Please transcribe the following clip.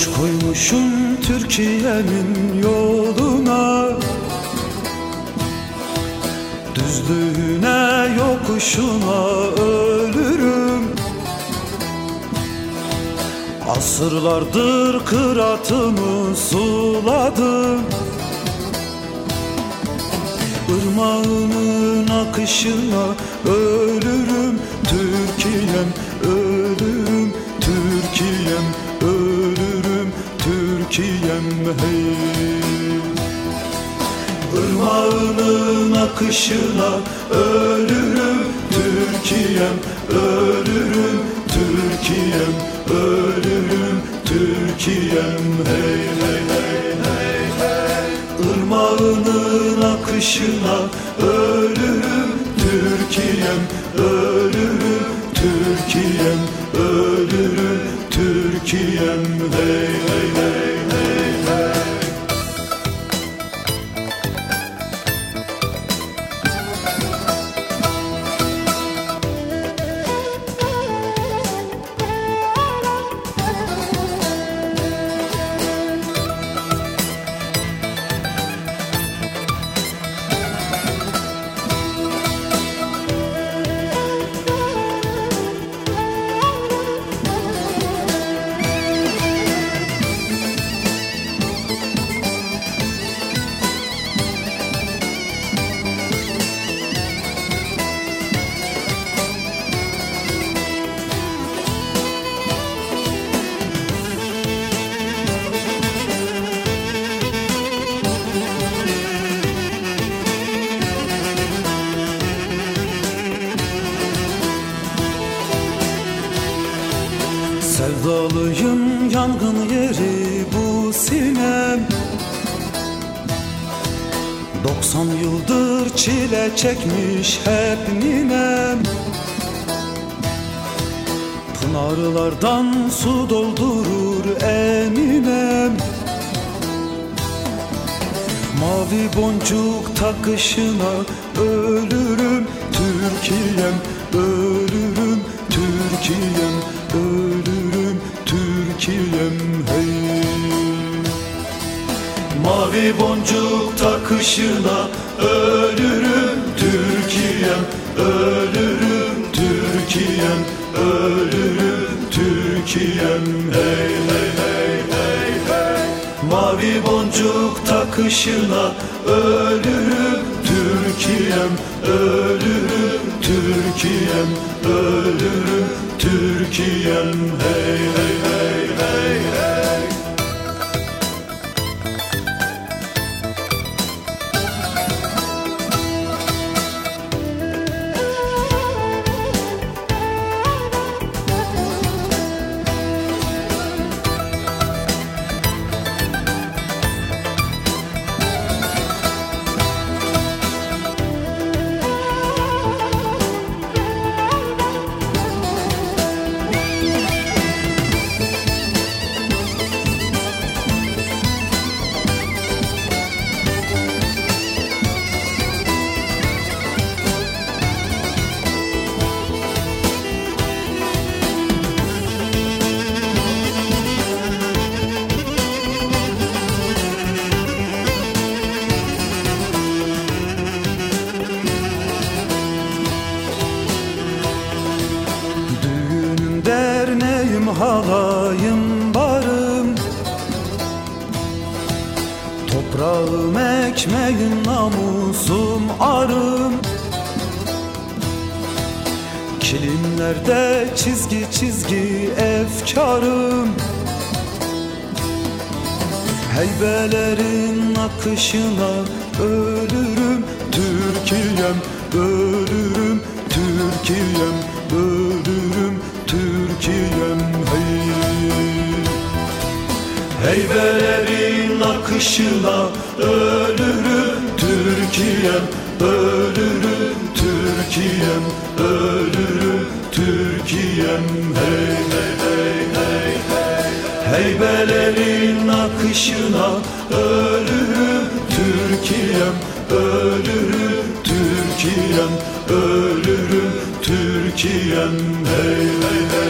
Taş koymuşum Türkiye'nin yoluna. Düzlüğüne yokuşuna ölürüm. Asırlardır kıratımı suladım. Irmağının akışına ölürüm. Türkiye'm ölürüm. Türkiye'm Türkiye'm hey Irmağının akışına ölürüm Türkiye'm ölürüm Türkiye'm ölürüm Türkiye'm. Hey hey hey hey hey. Irmağının akışına ölürüm Türkiye'm ölürüm Türkiye'm ölürüm Türkiye'm. Hey Sevdalıyım yangın yeri bu sinem. 90 yıldır çile çekmiş hep ninem. Pınarlardan su doldurur eminem Mavi boncuk takışına ölürüm Türkiye'm ölürüm Türkiye'm Türkiye'm hey. Mavi boncuk takışına ölürüm Türkiye'm ölürüm Türkiye'm ölürüm Türkiye'm. Hey hey hey hey hey. Mavi boncuk takışına ölürüm Türkiye'm ölürüm Türkiye'm ölürüm Türkiye'm. Hey hey hey halayım barım. Toprağım ekmeğim namusum arım. Kilimlerde çizgi çizgi efkarım. Heybelerin akışına ölürüm. Türkiye'm ölürüm. Türkiye'm ölürüm. Türkiye'm Heybelerin akışına ölürüm. Türkiye'm ölürüm. Türkiye'm ölürüm. Türkiye'm hey hey hey hey hey. Heybelerin akışına ölürüm. Türkiye'm ölürüm. Türkiye'm ölürüm. Türkiye'm hey hey hey